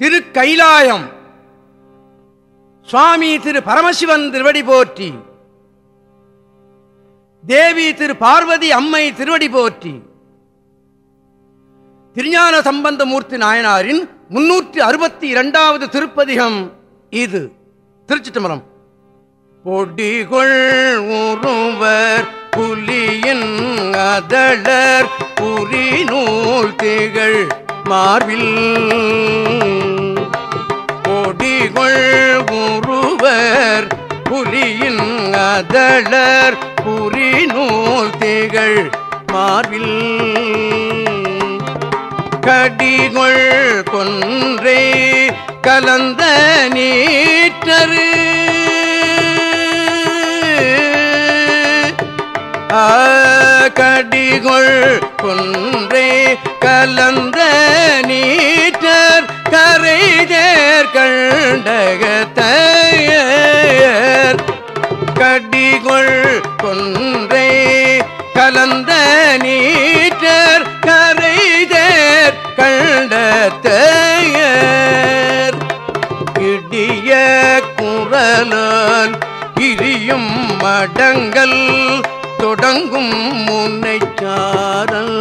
திரு கைலாயம் சுவாமி திரு பரமசிவன் திருவடி போற்றி. தேவி திரு பார்வதி அம்மை திருவடி போற்றி. திருஞான சம்பந்தமூர்த்தி நாயனாரின் முன்னூற்றி அறுபத்தி இரண்டாவது திருப்பதிகம் இது. திருச்சி தம்பரம் பொடிகொள் உருவர் புலியின் அதழர் புரி நூல் திகழ் மார்பில். பொடிகொள் உருவர் புலியின் அதளர் புரி நூல் திகழ் மார்பில். கடிகொள் கொன்றே கலந்த நீற்றரு கடிகொள் கொன்றே கலந்த நீற்றர் கரைதேர் கண்டகத்தையர். கடிகொள் கொன்றே கலந்த நீற்றர் கரைதேர் கண்டத்தையர் இடிய குரலால் இரியும் மடங்கள் தொடங்கும் முன்னைச்சாரல்.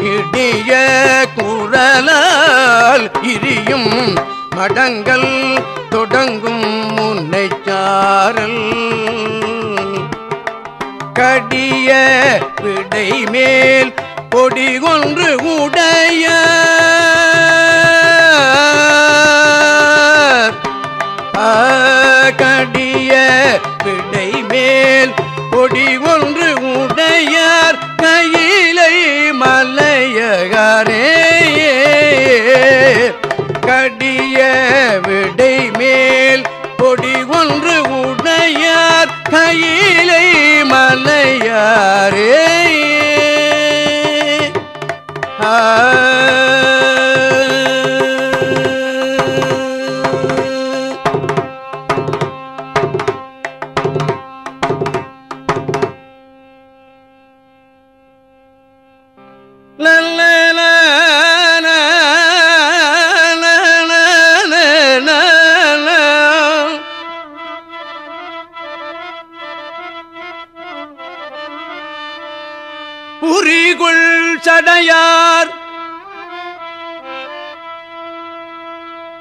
இடிய குரலால் இரியும் மடங்கள் தொடங்கும் முன்னைச்சாரல். கடிய விடை மேல் பொடி ஒன்று உடைய பொடி ஒன்று உடையார் கையிலை மலையகாரே. கடிய விடை மேல் கொடி ஒன்று உடையார் கையிலை மலையாரே.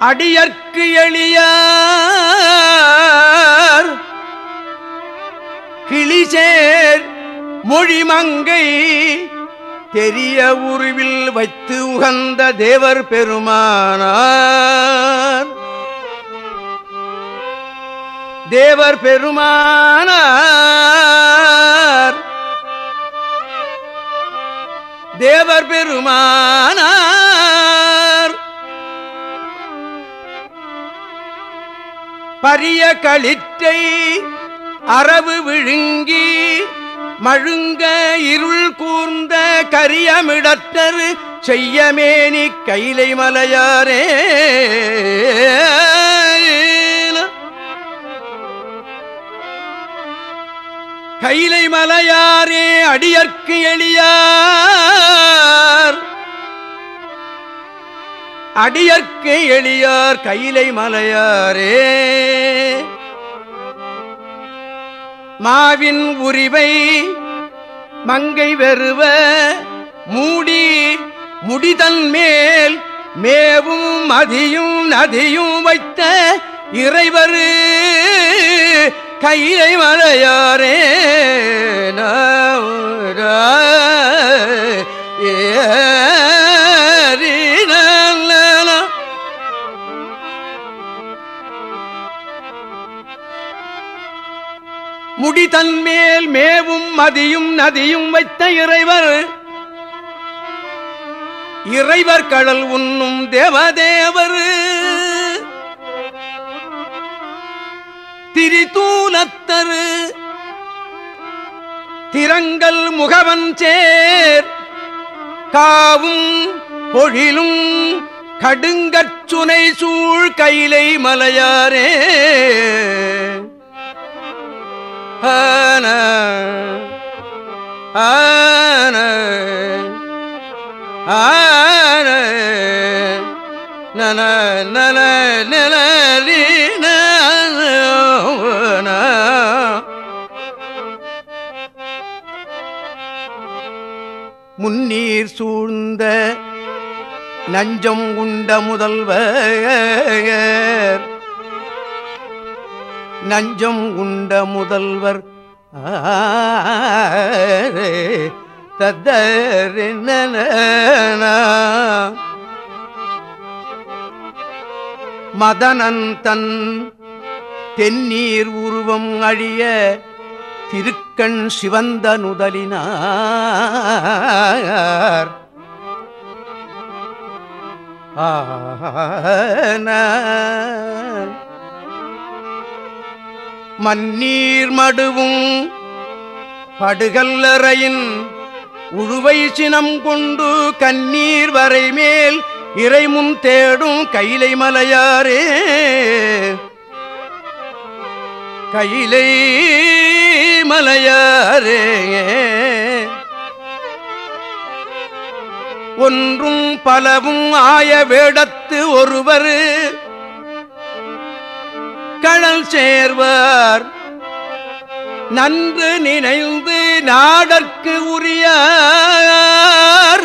அடியற்கு எளியார். கிளிசேர் மொழிமங்கை தெரிய உருவில் வைத்து உகந்த தேவர் பெருமானார். தேவர் பெருமானார். தேவர் பெருமானார். பரிய களிற்றை அரவு விழுங்கி மழுங்க இருள் கூர்ந்த கரியமிடத்தரு செய்யமேனி கைலை மலையாரே. கைலை மலையாரே அடியற்கு எளியார். அடியற்கு எளியார் கையிலை மலையாரே. மாவின் உரிவை மங்கை வெறுவ மூடி முடிதன் மேல் மேவும் மதியும் நதியும் வைத்த இறைவரு கையிலை மலையாரே. மதியும் நதியும் வைத்த இறைவர். இறைவர் கடல் உண்ணும் தேவதேவர். திரிதூலத்தரு திரங்கள் முகவன் சேர். காவும் பொழிலும் கடுங்கச்சுனை சூழ் கைலை மலையாரே. ஆன ஆன ஆன நன நன நிலரி முன்னீர் சூழ்ந்த நஞ்சம் உண்ட முதல்வர். நஞ்சம் உண்ட முதல்வர். தத்தரின மதனன் தன் தென்னீர் உருவம் அழிய திருக்கண் சிவந்த நுதலினார் மன்னீர் மடுவும் படுகல்லறையின் உழுவை சினம் கொண்டு கண்ணீர் வரை மேல் இறைமுன் தேடும் கைலை மலையாரே. கையிலை மலையாரே. ஒன்றும் பலவும் ஆய வேடத்து ஒருவர் களல் சேர்வர். நன்று நினைந்து நாடற்கு உரியார்.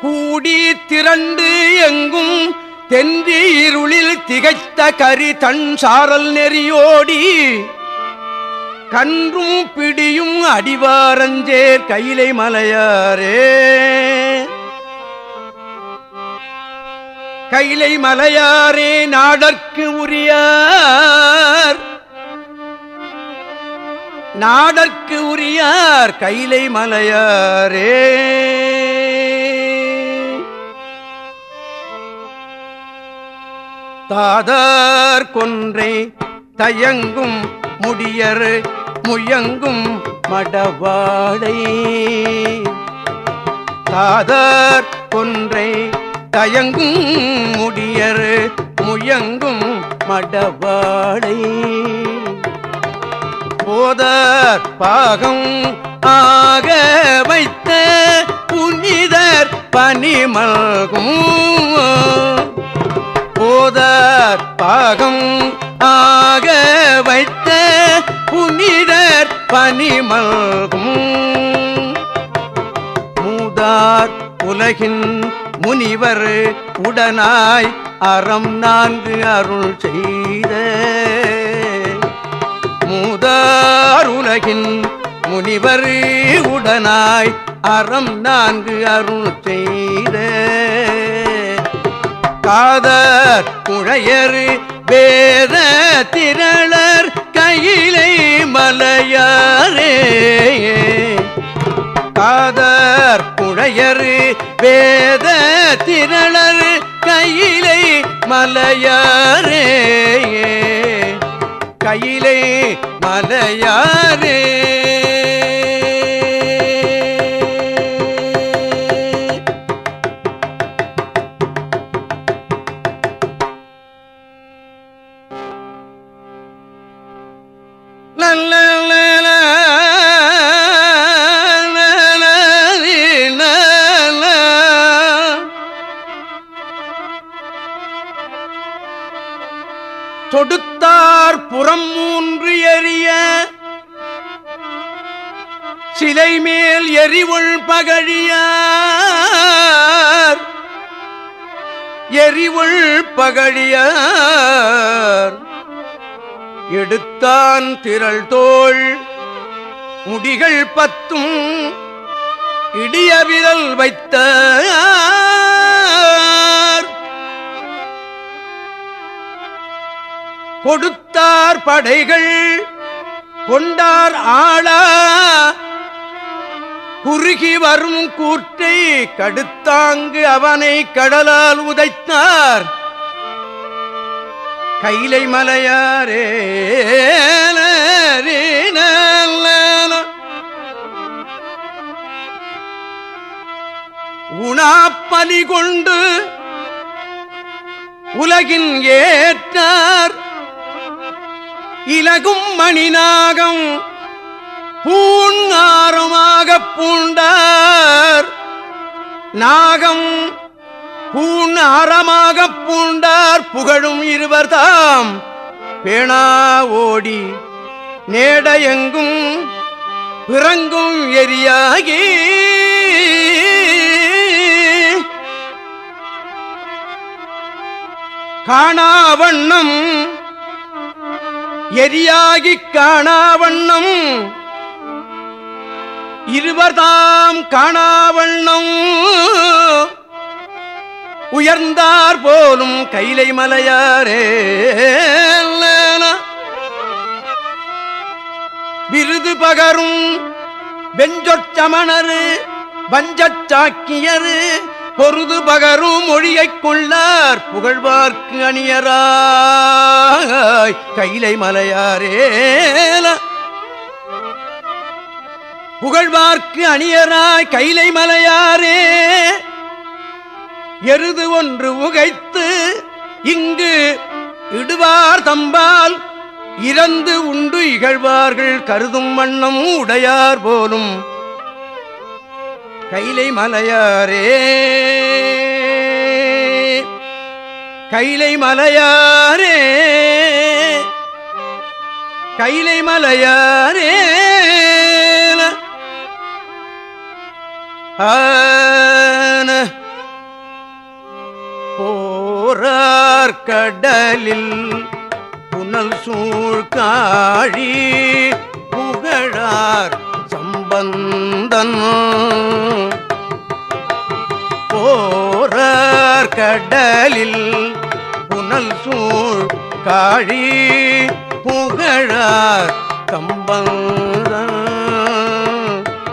கூடி திரண்டு எங்கும் தென்றி இருளில் திகைத்த கரி தன் சாரல் நெறியோடி. கன்றும் பிடியும் அடிவாரஞ்சேர் கையிலை மலையாரே. கைலை மலையாரே நாடற்கு உரியார். நாடற்கு உரியார் கைலை மலையாரே தாதார் கொன்றை தயங்கும் முடியர் முயங்கும் மடவாடை. தாதார் கொன்றை தயங்கும் முடியரு முயங்கும் மடவாளை. போதார் பாகம் ஆக வைத்த புனிதர் பனிமல்கும் போதார் பாகம் ஆக வைத்த புனிதர் பனிமல்கும் மூதார் உலகின் முனிவர் உடனாய் அறம் நான்கு அருள் செய்த. மூதார் முனிவர் உடனாய் அறம் நான்கு அருள் செய்த. காதர் குழையர் வேத திரளர் கையிலை மலையாரே. காதர் குழையர் வேத திரளர் கையிலை மலையாரே. கையிலை மலையாரே. தொடுத்தார் புறம் மூன்று எரிய. சிலை மேல் எரிவுள் பகழியார். எரிவுள் பகழியார். எடுத்தான் திரள் தோள். முடிகள் பத்தும் இடிய விரல் வைத்த கொடுத்தார் படைகள் கொண்டார் ஆளா. குறுகி வரும் கூற்றை கடுத்தாங்கு அவனை கடலால் உதைத்தார். கைலை மலையாரே உணாப்பலி கொண்டு உலகின் ஏற்றார். இலகும் மணிநாகம். பூன்னாரமாக பூண்டார். நாகம் பூன்னாரமாக பூண்டார். புகழும் இருவர் தாம். பேணா ஓடி நேடையெங்கும் பிறங்கும் எரியாகி. காணாவண்ணம் எரியாகிக் காணாவண்ணம். இருவர்தாம் காணாவண்ணம். உயர்ந்தார் போலும் கைலை மலையாரே. விருது பகரும் வெஞ்சொச்சமணரு வஞ்சச்சாக்கியரு பொருது பகரும் மொழியைக் கொள்ளார் புகழ்வார்க்கு அணியராய். கைலை மலையாரேல புகழ்வார்க்கு அணியராய் கைலை மலையாரே. எருது ஒன்று உகைத்து இங்கு இடுவார் தம்பால். இறந்து உண்டு இகழ்வார்கள் கருதும் வண்ணம் உடையார் போலும். கைலை மலையாரே கைலை மலையாரே கைலை மலையாரே ஆன போரார் கடலில் புனல் சூழ்காழி புகழார் சம்பந்தன். கடலில் புனல் சூழ் காழி புகழார் சம்பந்தன்.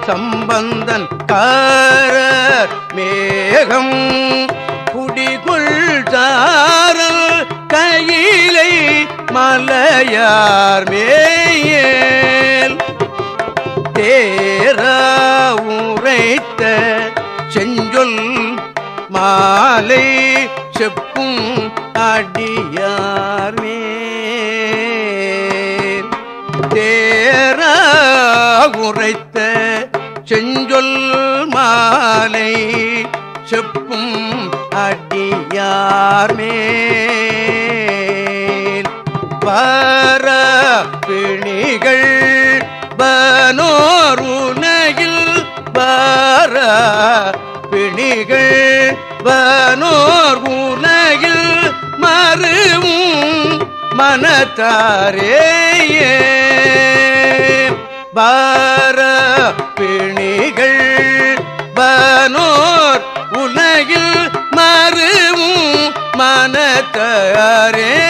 சம்பந்தன் காரர் மேகம் குடிகுள் தாரல் கையிலை மலையார் மேயேல் தேரா மாலை செப்பும் அடியார் மேல். தேரா உரைத்த செஞ்சொல் மாலை செப்பும் அடியார் மேல். வர பிணிகள் பனோருணையில் பர பிணிகள் பனோர் ஊர்நகில் மறுவும் மனத்தாரே பார பிணிகள் பனோர் உலகில் மறுவும் மனத்தாரே.